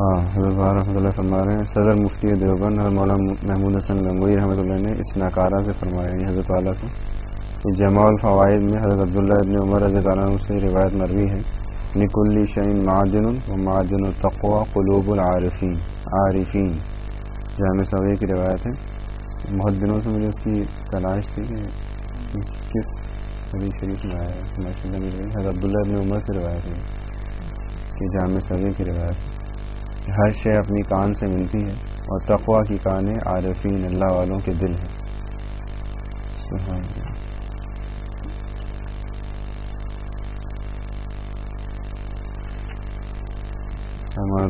ہاں حضرت رحمۃ اللہ فرما رہے ہیں، صدر مفتی دیوبند حضرت مولانا محمود حسن گنگوئی رحمۃ اللہ نے اس ناکارہ سے فرمایا یہ حضرت والا سے جمع الفوائد میں حضرت عبداللہ ابن عمر رضی اللہ عنہ سے روایت مروی ہے۔ نکل شعین معدن و معدن التقوا قلوب العارفین عارفین جامع صوی کی روایت ہے، بہت دنوں سے مجھے اس کی تلاش تھی کہ کس حدیث شریف میں آیا ہے حضرت عبداللہ ابن عمر سے روایت ہے کہ جامع صوی کی روایت ہے۔ ہر شے اپنی کان سے ملتی ہے اور تقوا کی کانیں عارفین اللہ والوں کے دل ہیں۔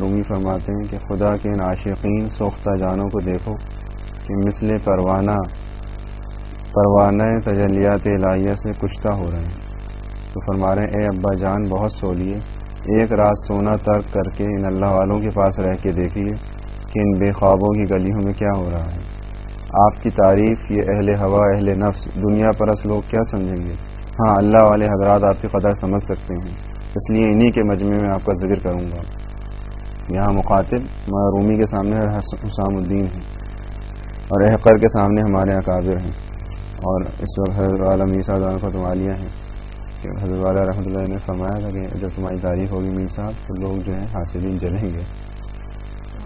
رومی فرماتے ہیں کہ خدا کے ان عاشقین سوختہ جانوں کو دیکھو کہ مثل پروانہ پروانہ تجلیات الہیہ سے کشتہ ہو رہے ہیں۔ تو فرما رہے ہیں، اے ابا جان، بہت سولیے ایک رات سونا ترک کر کے ان اللہ والوں کے پاس رہ کے دیکھیے کہ ان بے خوابوں کی گلیوں میں کیا ہو رہا ہے۔ آپ کی تعریف، یہ اہل ہوا، اہل نفس، دنیا پرس لوگ کیا سمجھیں گے؟ ہاں اللہ والے حضرات آپ کی قدر سمجھ سکتے ہیں۔ اس لیے انہی کے مجمع میں آپ کا ذکر کروں گا۔ یہاں مخاطب رومی کے سامنے حسام الدین ہیں۔ اور احقر کے سامنے ہمارے اکابر ہیں۔ اور اس وقت حضرت عالم عیسیٰ فتوالیہ ہیں۔ کہ حضرت والا رحمۃ اللہ نے فرمایا تھا کہ جب تمہاری تعریف ہوگی میر صاحب تو لوگ جو ہیں حاصلین جلیں گے۔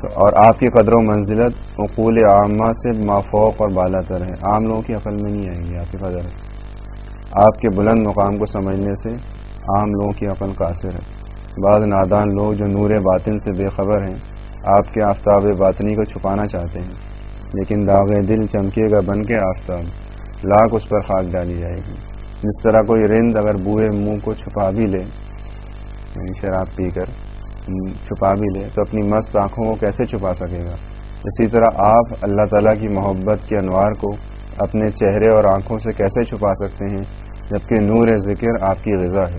اور آپ کی قدر و منزلت اقول عامہ سے مافوق اور بالا تر ہے۔ عام لوگوں کی عقل میں نہیں آئیں گی آپ کی قدر۔ آپ کے بلند مقام کو سمجھنے سے عام لوگوں کی عقل قاصر ہے۔ بعض نادان لوگ جو نور باطن سے بے خبر ہیں، آپ کے آفتاب باطنی کو چھپانا چاہتے ہیں، لیکن داغ دل چمکے گا بن کے آفتاب، لاکھ اس پر خاک ڈالی جائے گی۔ جس طرح کوئی رند اگر بوئے منہ کو چھپا بھی لے یعنی شراب پی کر چھپا بھی لے، تو اپنی مست آنکھوں کو کیسے چھپا سکے گا؟ اسی طرح آپ اللہ تعالیٰ کی محبت کے انوار کو اپنے چہرے اور آنکھوں سے کیسے چھپا سکتے ہیں، جبکہ نور ذکر آپ کی غذا ہے۔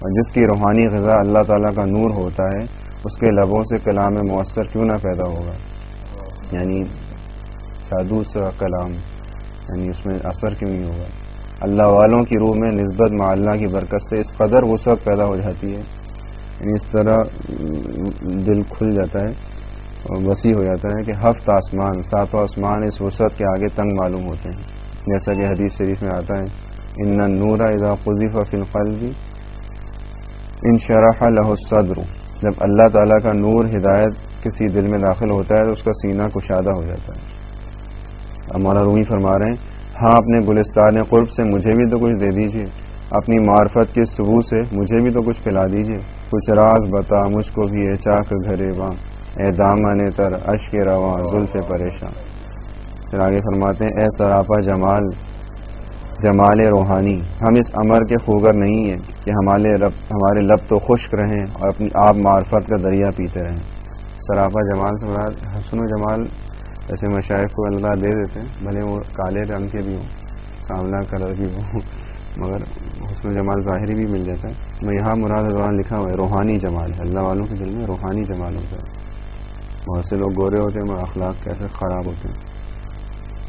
اور جس کی روحانی غذا اللہ تعالیٰ کا نور ہوتا ہے، اس کے لبوں سے کلام مؤثر کیوں نہ پیدا ہوگا؟ یعنی سادو سا کلام یعنی اس میں اثر کیوں نہیں ہوگا؟ اللہ والوں کی روح میں نسبت معلّہ کی برکت سے اس قدر وسعت پیدا ہو جاتی ہے۔ یعنی اس طرح دل کھل جاتا ہے اور وسیع ہو جاتا ہے کہ ہفت آسمان ساتوں آسمان اس وسعت کے آگے تنگ معلوم ہوتے ہیں۔ جیسا کہ حدیث شریف میں آتا ہے، ان نورا اذا قذف فی القلب ان شرح لہ صدر جب اللہ تعالیٰ کا نور ہدایت کسی دل میں داخل ہوتا ہے تو اس کا سینہ کشادہ ہو جاتا ہے۔ ہمارا رومی فرما رہے ہیں ہاں اپنے گلستان قرب سے مجھے بھی تو کچھ دے دیجیے اپنی معرفت کے صبح سے مجھے بھی تو کچھ پلا دیجیے کچھ راز بتا، مجھ کو بھی اے چاک گھرے واں اے دامن تر اشک رواں زلف پریشان۔ پھر آگے فرماتے ہیں، اے سراپا جمال جمال روحانی، ہم اس امر کے خوگر نہیں ہیں کہ ہمارے رب، ہمارے لب تو خشک رہیں اور اپنی آپ معرفت کا دریا پیتے رہیں۔ سراپا جمال سے مراد حسن و جمال ایسے مشاعر کو اللہ دے دیتے ہیں، بھلے وہ کالے رنگ کے بھی ہوں سانولا کلر بھی ہوں، مگر حسن جمال ظاہری بھی مل جاتا ہے۔ میں یہاں مراد دوران لکھا ہوا ہے، روحانی جمال ہے۔ اللہ والوں کے دل میں روحانی جمال ہوتا ہے۔ بہت سے لوگ گورے ہوتے ہیں، مگر اخلاق کیسے خراب ہوتے ہیں۔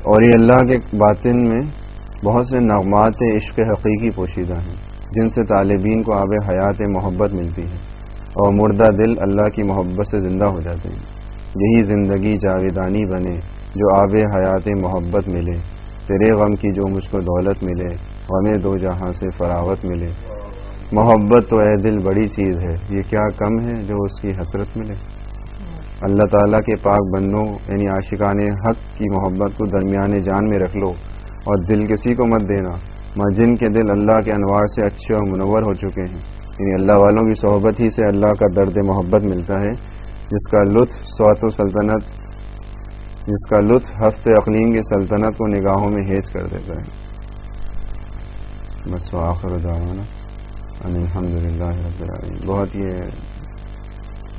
اور یہ اللہ کے باطن میں بہت سے نغمات عشق حقیقی پوشیدہ ہیں، جن سے طالبین کو آب حیات محبت ملتی ہے۔ اور مردہ دل اللہ کی محبت سے زندہ ہو جاتے ہیں۔ یہی زندگی جاویدانی بنے، جو آب حیات محبت ملے۔ تیرے غم کی جو مجھ کو دولت ملے غم دو جہاں سے فراوت ملے۔ محبت تو اے دل بڑی چیز ہے، یہ کیا کم ہے جو اس کی حسرت ملے؟ اللہ تعالیٰ کے پاک بندوں یعنی عاشقان حق کی محبت کو درمیان جان میں رکھ لو اور دل کسی کو مت دینا میں جن کے دل اللہ کے انوار سے اچھے اور منور ہو چکے ہیں۔ یعنی اللہ والوں کی صحبت ہی سے اللہ کا درد محبت ملتا ہے۔ جس کا لطف سوات و سلطنت، جس کا لطف ہفتے اقلیم کی سلطنت کو نگاہوں میں ہیج کر دیتا ہے۔ بس آخر دعوانا الحمد للہ بہت یہ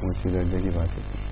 اونچی درجے کی بات ہے۔